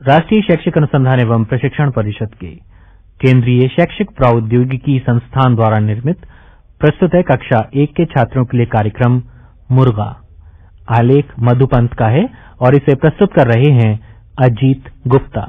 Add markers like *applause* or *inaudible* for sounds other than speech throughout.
राष्ट्रीय शैक्षिक अनुसंधान एवं प्रशिक्षण परिषद के केंद्रीय शैक्षिक प्रौद्योगिकी संस्थान द्वारा निर्मित प्रस्तुत है कक्षा एक के छात्रों के लिए कार्यक्रम मुर्गा। आलेख मधुपंत का है और इसे प्रस्तुत कर रहे हैं अजीत गुप्ता।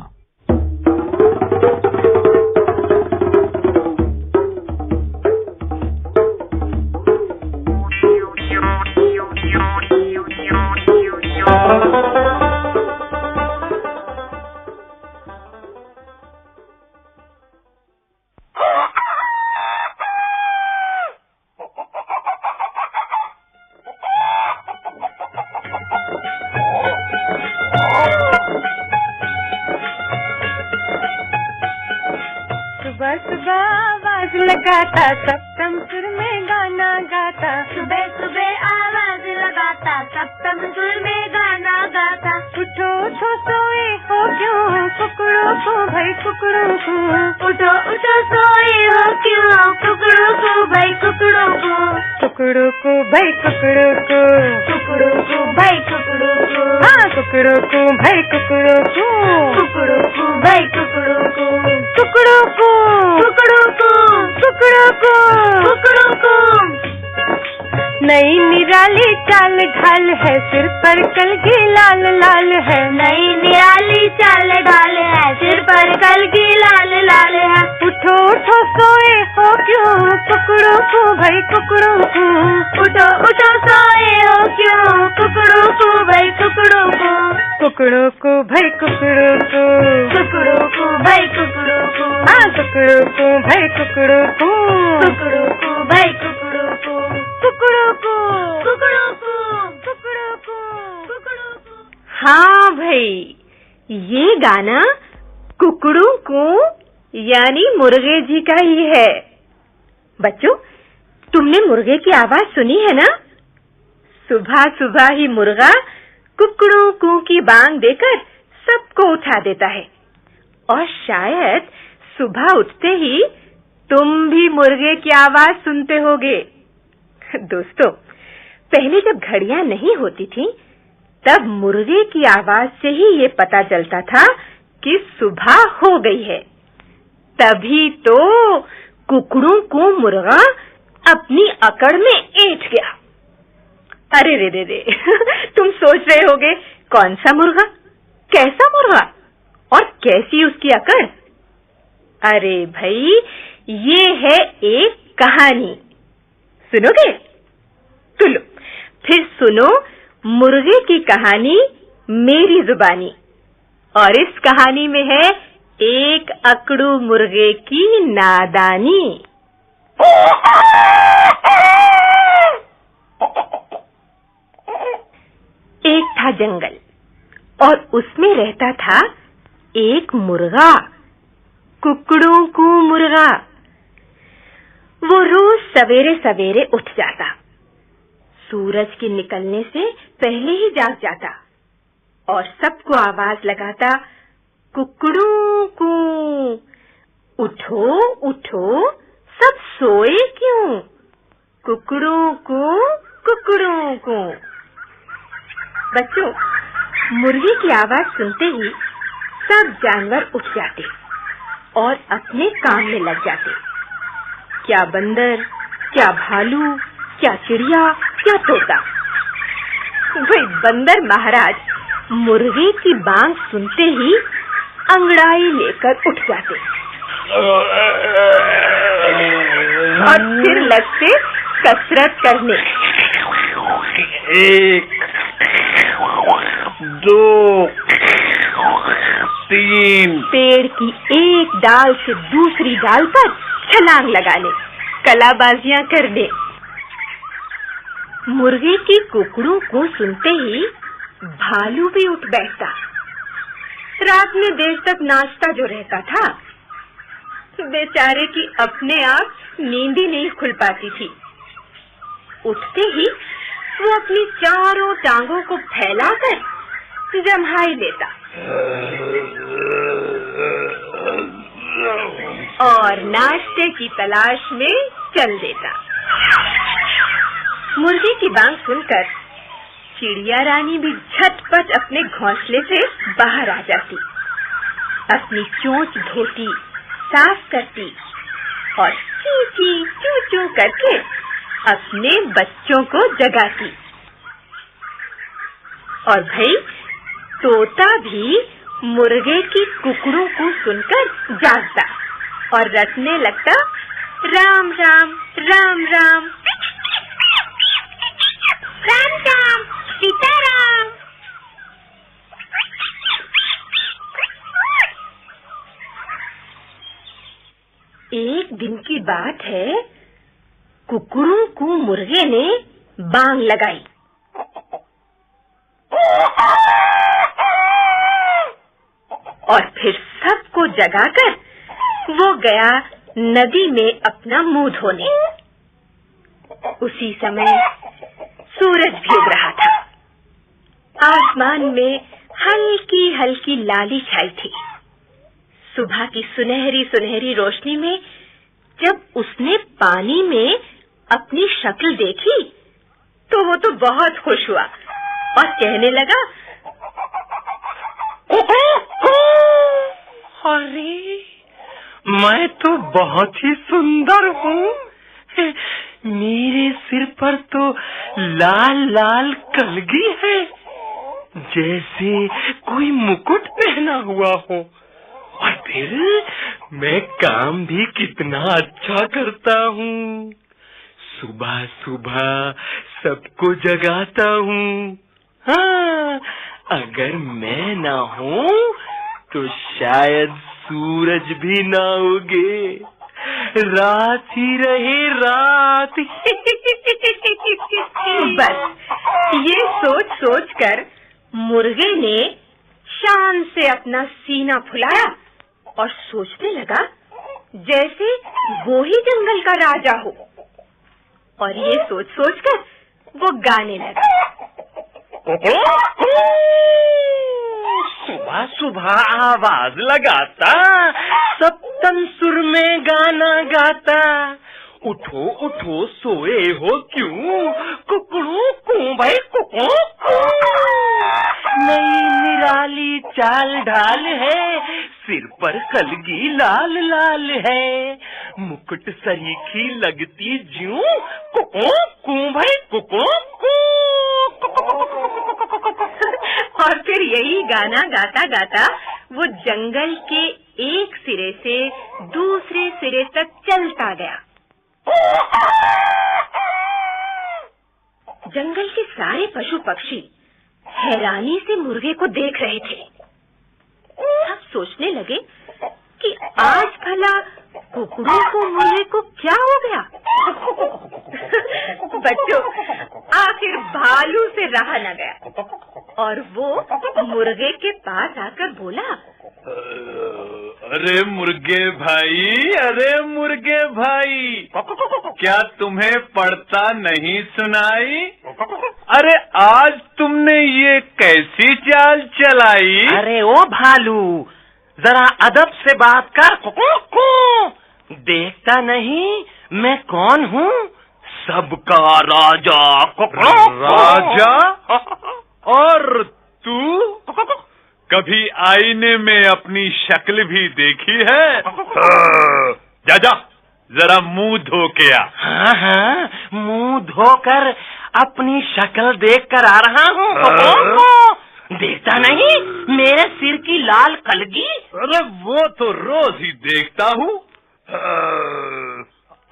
लगाता सप्तम सुर में गाना गाता उठो उठो सोए हो क्यों कुकड़ों को भाई कुकड़ों को उठो उठो सोए हो क्यों कुकड़ों को भाई कुकड़ों को कुकड़ों को भाई कुकड़ों को कुकड़ों को भाई कुकड़ों को हाँ कुकड़ों को भाई कुकड़ों को कुकड़ों को भाई कुकड़ों को कुकड़ों को कुकड़ों को कुकड़ों को कुकड़ों को नई निराली चाल ढाल है सिर पर कल कलगी लाल लाल है। नई निराली चाल डाल है सिर पर कल की लाल लाल है। उठो उठो सोए हो क्यों? कुकड़ों को भाई कुकड़ों को। उठो उठो सोए हो क्यों? कुकड़ों को भाई कुकड़ों को। कुकड़ों को भाई कुकड़ों को। कुकड़ों को भाई कुकड़ों को। हाँ कुकड़ों को भाई कुकड़ों को। कुकड़ों हाँ ये गाना कुकड़ू को, यानी मुर्गे जी का ही है। बच्चों, तुमने मुर्गे की आवाज़ सुनी है ना? सुबह सुबह ही मुर्गा कुकड़ू कू की बांग देकर सबको उठा देता है। और शायद सुबह उठते ही तुम भी मुर्गे की आवाज़ सुनते होगे। *laughs* दोस्तों, पहले जब घड़ियाँ नहीं होती थी तब मुर्गे की आवाज़ से ही ये पता चलता था कि सुबह हो गई है। तभी तो कुकड़ों को मुर्गा अपनी अकड़ में ऐठ गया। अरे रे रे रे, *laughs* तुम सोच रहे होगे, कौन सा मुर्गा? कैसा मुर्गा? और कैसी उसकी अकड़? अरे भाई, ये है एक कहानी। सुनोगे? तो लो फिर सुनो मुर्गे की कहानी मेरी जुबानी। और इस कहानी में है एक अकड़ू मुर्गे की नादानी। एक था जंगल, और उसमें रहता था एक मुर्गा, कुकड़ों को मुर्गा। वो रोज सवेरे सवेरे उठ जाता। सूरज के निकलने से पहले ही जाग जाता और सबको आवाज़ लगाता, कुकड़ों, को। उठो उठो, सब सोए क्यों? कुकड़ों, को कुकड़ों, को। बच्चों, मुर्गी की आवाज़ सुनते ही सब जानवर उठ जाते और अपने काम में लग जाते। क्या बंदर, क्या भालू, क्या चिड़िया क्या तोता वही बंदर महाराज मुर्गे की बांग सुनते ही अंगड़ाई लेकर उठ जाते। और फिर लगते कसरत करने। एक दो तीन। पेड़ की एक डाल से दूसरी डाल पर छलांग लगाने कलाबाजियाँ करने। मुर्गे की कुकड़ों को सुनते ही भालू भी उठ बैठता। रात में देर तक नाचता जो रहता था, बेचारे की अपने आप नींद ही नहीं खुल पाती थी। उठते ही वो अपनी चारों टांगों को फैलाकर जम्हाई लेता। और नाश्ते की तलाश में चल देता। मुर्गी की बांग सुनकर चिड़िया रानी भी झटपट अपने घोंसले से बाहर आ जाती। अपनी चोंच धोती, साफ़ करती और ची ची चू चू करके अपने बच्चों को जगाती। और भाई तोता भी मुर्गे की कुकड़ों को सुनकर जागता और रटने लगता, राम राम राम राम। राम एक दिन की बात है। कुकड़ों को मुर्गे ने बांग लगाई। और फिर सबको जगाकर वो गया नदी में अपना मुँह धोने। उसी समय सूरज भी उग रहा था। आसमान में हल्की हल्की लाली छाई थी। सुबह की सुनहरी सुनहरी रोशनी में जब उसने पानी में अपनी शक्ल देखी तो वो तो बहुत खुश हुआ और कहने लगा अरे, मैं तो बहुत ही सुंदर हूँ। मेरे सिर पर तो लाल लाल कलगी है। जैसे कोई मुकुट पहना हुआ हो। और फिर मैं काम भी कितना अच्छा करता हूँ। सुबह सुबह सबको जगाता हूँ। हाँ अगर मैं ना हूँ तो शायद सूरज भी ना उगे। रात ही रहे रात। बस ये सोच सोच कर मुर्गे ने शान से अपना सीना फुलाया और सोचने लगा जैसे वो ही जंगल का राजा हो। और ये सोच सोच कर वो गाने लगा। सुबह सुबह आवाज़ लगाता सप्तम सुर में गाना गाता। उठो उठो, सोए हो क्यों? कुकड़ू को भाई कुकड़ू नई निराली चाल ढाल है, सिर पर कलगी लाल लाल है। मुकुट सरीखी लगती ज्यूं कुकड़ू को भाई कुकड़ू और फिर यही गाना गाता गाता वो जंगल के एक सिरे से दूसरे सिरे तक चलता गया। जंगल के सारे पशु पक्षी हैरानी से मुर्गे को देख रहे थे। सब सोचने लगे कि आज भला कुकड़ों को मुर्गे को क्या हो गया? बच्चों आखिर भालू से रहा न गया। और वो मुर्गे के पास आकर बोला अरे मुर्गे भाई अरे मुर्गे भाई क्या तुम्हें पढ़ता नहीं सुनाई? अरे आज तुमने ये कैसी चाल चलाई? अरे ओ भालू जरा अदब से बात कर कुकू देखता नहीं मैं कौन हूँ? सबका राजा कुकू राजा? *laughs* और तू? कभी आईने में अपनी शक्ल भी देखी है? हाँ, जा जा जरा मुँह धो के आ। हाँ हाँ मुँह धोकर अपनी शक्ल देख कर आ रहा हूँ। हाँ? देखता नहीं? मेरे सिर की लाल कलगी। अरे वो तो रोज ही देखता हूँ।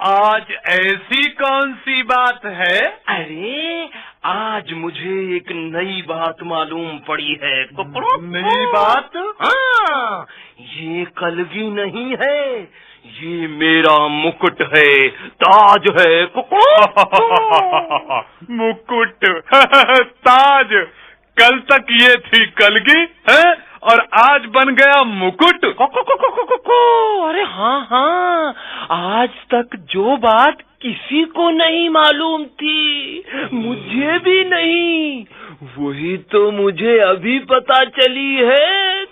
आज ऐसी कौन सी बात है? अरे आज मुझे एक नई बात मालूम पड़ी है। नई बात? हाँ ये कलगी नहीं है। ये मेरा मुकुट है। ताज है। *laughs* मुकुट। *laughs* ताज। कल तक ये थी कलगी है? और आज बन गया मुकुट। को को को को को को अरे हाँ हाँ। आज तक जो बात किसी को नहीं मालूम थी मुझे भी नहीं। वही तो मुझे अभी पता चली है।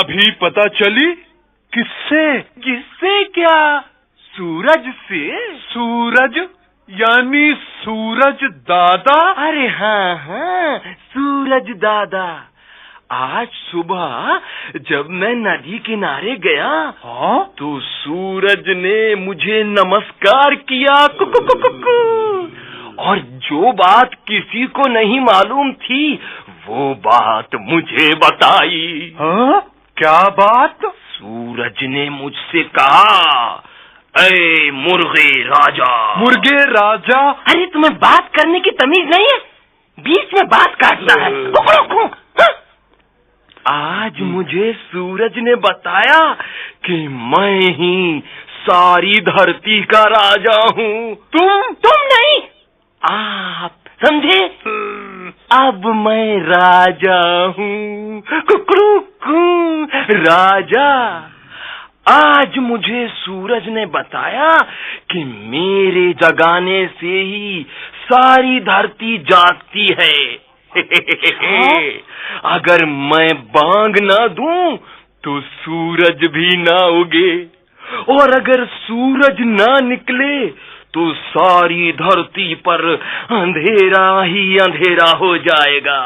अभी पता चली? किससे? किससे क्या? सूरज से? सूरज? यानी सूरज दादा। अरे हाँ हाँ सूरज दादा। आज सुबह जब मैं नदी किनारे गया हाँ? तो सूरज ने मुझे नमस्कार किया कु, कु, कु, कु, कु। और जो बात किसी को नहीं मालूम थी वो बात मुझे बताई। हाँ? क्या बात? सूरज ने मुझसे कहा अरे मुर्गे राजा। मुर्गे राजा। अरे तुम्हें बात करने की तमीज नहीं है? बीच में बात काटना है। रुको, रुको, हाँ? आज मुझे सूरज ने बताया कि मैं ही सारी धरती का राजा हूँ। तुम? तुम नहीं। आप। समझे? अब मैं राजा हूँ। कुकरू कू राजा। आज मुझे सूरज ने बताया कि मेरे जगाने से ही सारी धरती जागती है। अगर मैं बांग ना दूँ तो सूरज भी ना उगे। और अगर सूरज ना निकले तो सारी धरती पर अंधेरा ही अंधेरा हो जाएगा।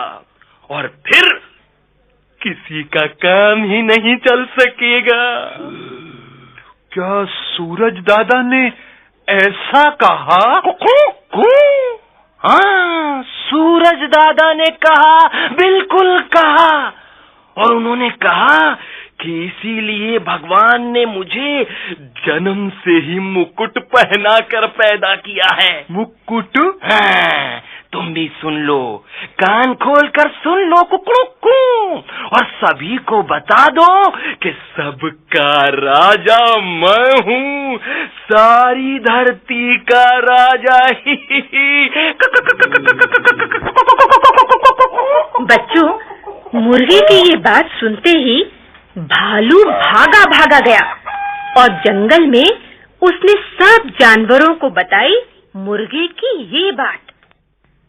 और फिर किसी का काम ही नहीं चल सकेगा। क्या सूरज दादा ने ऐसा कहा? हाँ सूरज दादा ने कहा बिल्कुल कहा। और उन्होंने कहा कि इसीलिए भगवान ने मुझे जन्म से ही मुकुट पहना कर पैदा किया है। मुकुट? हाँ, भी सुन लो। कान खोल कर सुन लो कुकड़ू और सभी को बता दो कि सबका राजा मैं हूँ। सारी धरती का राजा ही। बच्चों, मुर्गे की ये बात सुनते ही भालू भागा भागा गया। और जंगल में उसने सब जानवरों को बताई मुर्गे की ये बात।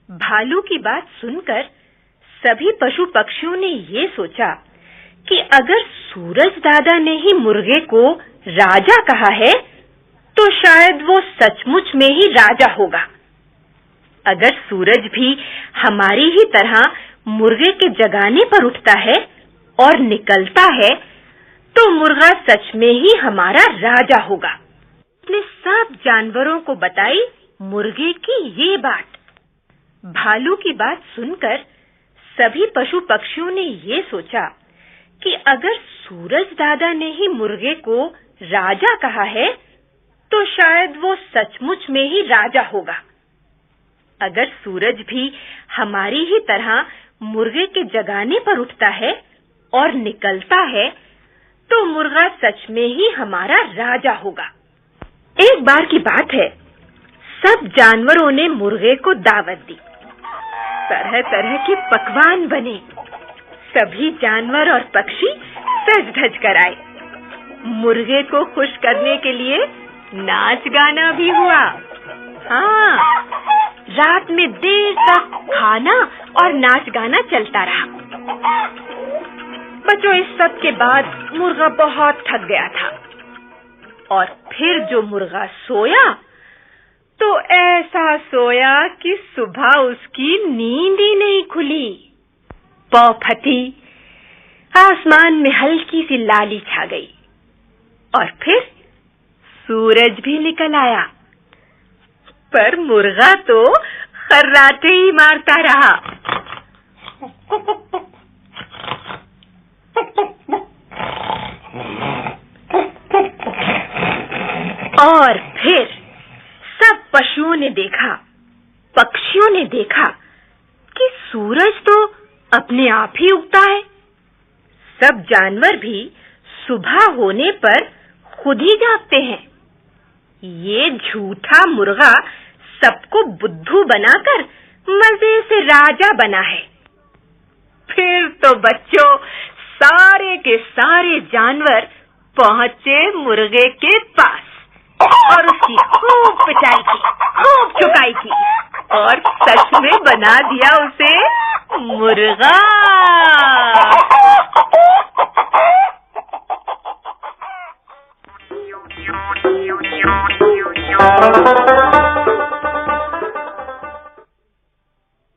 भालू की बात सुनकर सभी पशु पक्षियों ने ये सोचा कि अगर सूरज दादा ने ही मुर्गे को राजा कहा है तो शायद वो सचमुच में ही राजा होगा। अगर सूरज भी हमारी ही तरह मुर्गे के जगाने पर उठता है और निकलता है तो मुर्गा सच में ही हमारा राजा होगा। उसने सब जानवरों को बताई मुर्गे की ये बात। भालू की बात सुनकर सभी पशु पक्षियों ने ये सोचा कि अगर सूरज दादा ने ही मुर्गे को राजा कहा है तो शायद वो सचमुच में ही राजा होगा। अगर सूरज भी हमारी ही तरह मुर्गे के जगाने पर उठता है और निकलता है तो मुर्गा सच में ही हमारा राजा होगा। एक बार की बात है, सब जानवरों ने मुर्गे को दावत दी। तरह तरह के पकवान बने। सभी जानवर और पक्षी सज धज कर आए मुर्गे को खुश करने के लिए नाच गाना भी हुआ। हाँ रात में देर तक खाना और नाच गाना चलता रहा। बच्चों, इस सब के बाद मुर्गा बहुत थक गया था। और फिर जो मुर्गा सोया तो ऐसा सोया कि सुबह उसकी नींद ही नहीं खुली। पौ फटी। आसमान में हल्की सी लाली छा गई। और फिर सूरज भी निकल आया। पर मुर्गा तो खर्राटे ही मारता रहा। और फिर पशुओं ने देखा, पक्षियों ने देखा कि सूरज तो अपने आप ही उगता है। सब जानवर भी सुबह होने पर खुद ही जागते हैं। ये झूठा मुर्गा सबको बुद्धू बनाकर मज़े से राजा बना है। फिर तो बच्चों, सारे के सारे जानवर पहुँचे मुर्गे के पास। और उसकी खूब पिटाई की, खूब चुकाई की। और सच में बना दिया उसे मुर्गा। *laughs*